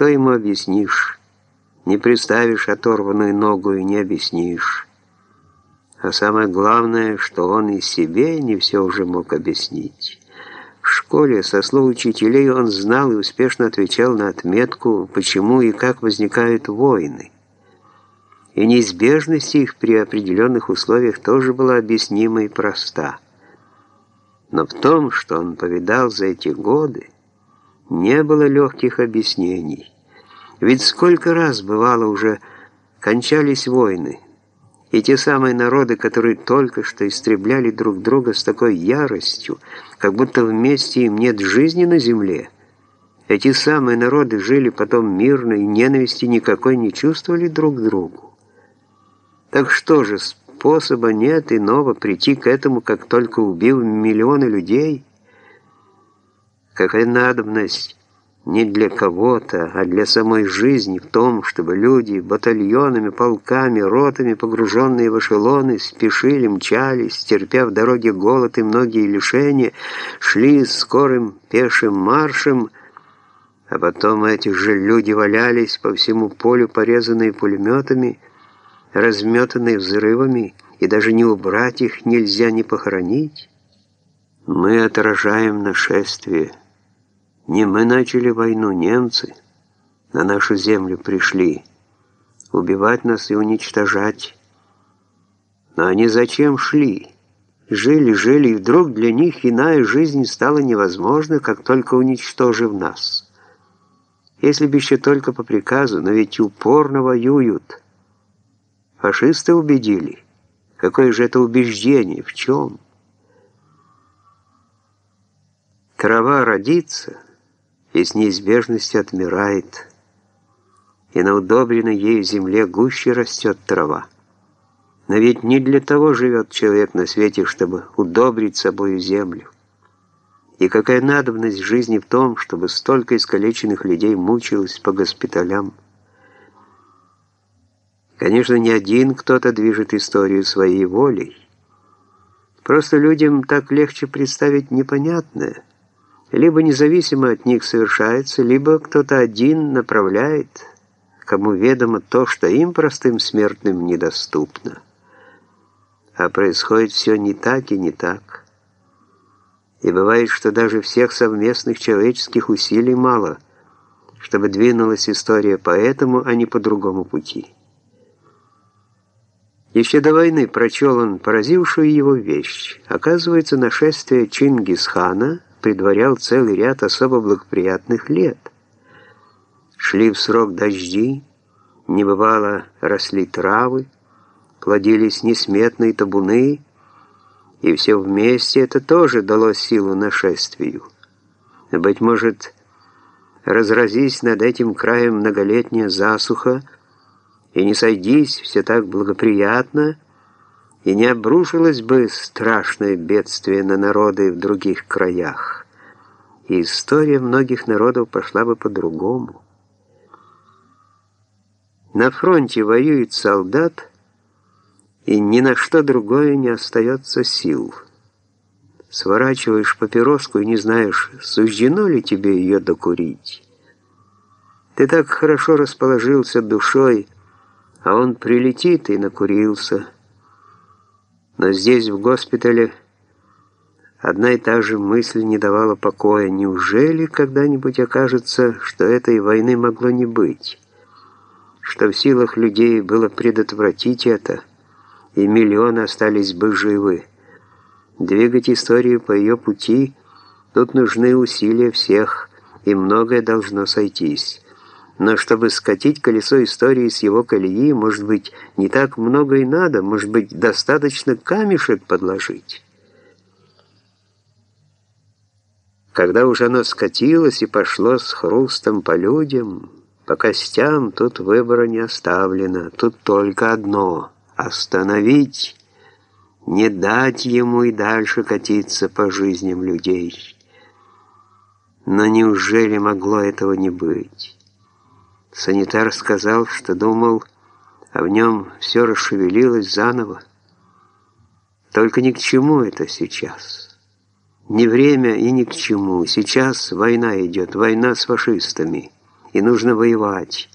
что ему объяснишь? Не представишь оторванную ногу и не объяснишь. А самое главное, что он и себе не все уже мог объяснить. В школе, со слов учителей, он знал и успешно отвечал на отметку, почему и как возникают войны. И неизбежность их при определенных условиях тоже была объяснима и проста. Но в том, что он повидал за эти годы, не было легких объяснений. Ведь сколько раз бывало уже кончались войны, и те самые народы, которые только что истребляли друг друга с такой яростью, как будто вместе им нет жизни на земле, эти самые народы жили потом мирно и ненависти никакой не чувствовали друг другу. Так что же, способа нет иного прийти к этому, как только убил миллионы людей? Какая надобность не для кого-то, а для самой жизни в том, чтобы люди батальонами, полками, ротами, погруженные в эшелоны, спешили, мчались, терпя в дороге голод и многие лишения, шли скорым пешим маршем, а потом эти же люди валялись по всему полю, порезанные пулеметами, разметанные взрывами, и даже не убрать их нельзя, не похоронить. Мы отражаем нашествие. Не мы начали войну, немцы на нашу землю пришли убивать нас и уничтожать. Но они зачем шли? Жили, жили, и вдруг для них иная жизнь стала невозможна, как только уничтожив нас. Если бы еще только по приказу, но ведь упорно воюют. Фашисты убедили. Какое же это убеждение? В чем? Трава родится — и с неизбежностью отмирает, и на удобренной ею земле гуще растет трава. Но ведь не для того живет человек на свете, чтобы удобрить собою землю. И какая надобность жизни в том, чтобы столько искалеченных людей мучилось по госпиталям? Конечно, не один кто-то движет историю своей волей. Просто людям так легче представить непонятное – либо независимо от них совершается, либо кто-то один направляет, кому ведомо то, что им, простым смертным, недоступно. А происходит все не так и не так. И бывает, что даже всех совместных человеческих усилий мало, чтобы двинулась история по этому, а не по другому пути. Еще до войны прочел он поразившую его вещь. Оказывается, нашествие Чингисхана – предварял целый ряд особо благоприятных лет. Шли в срок дожди, не бывало росли травы, плодились несметные табуны, и все вместе это тоже дало силу нашествию. Быть может, разразись над этим краем многолетняя засуха, и не сойдись все так благоприятно, и не обрушилось бы страшное бедствие на народы в других краях, и история многих народов пошла бы по-другому. На фронте воюет солдат, и ни на что другое не остается сил. Сворачиваешь папироску и не знаешь, суждено ли тебе ее докурить. Ты так хорошо расположился душой, а он прилетит и накурился – но здесь, в госпитале, одна и та же мысль не давала покоя. Неужели когда-нибудь окажется, что этой войны могло не быть? Что в силах людей было предотвратить это, и миллионы остались бы живы? Двигать историю по ее пути, тут нужны усилия всех, и многое должно сойтись. Но чтобы скатить колесо истории с его колеи, может быть, не так много и надо, может быть, достаточно камешек подложить. Когда уже оно скатилось и пошло с хрустом по людям, по костям, тут выбора не оставлено, тут только одно — остановить, не дать ему и дальше катиться по жизням людей. Но неужели могло этого не быть? Санитар сказал, что думал, а в нем все расшевелилось заново. Только ни к чему это сейчас. Не время и ни к чему. Сейчас война идет, война с фашистами. и нужно воевать.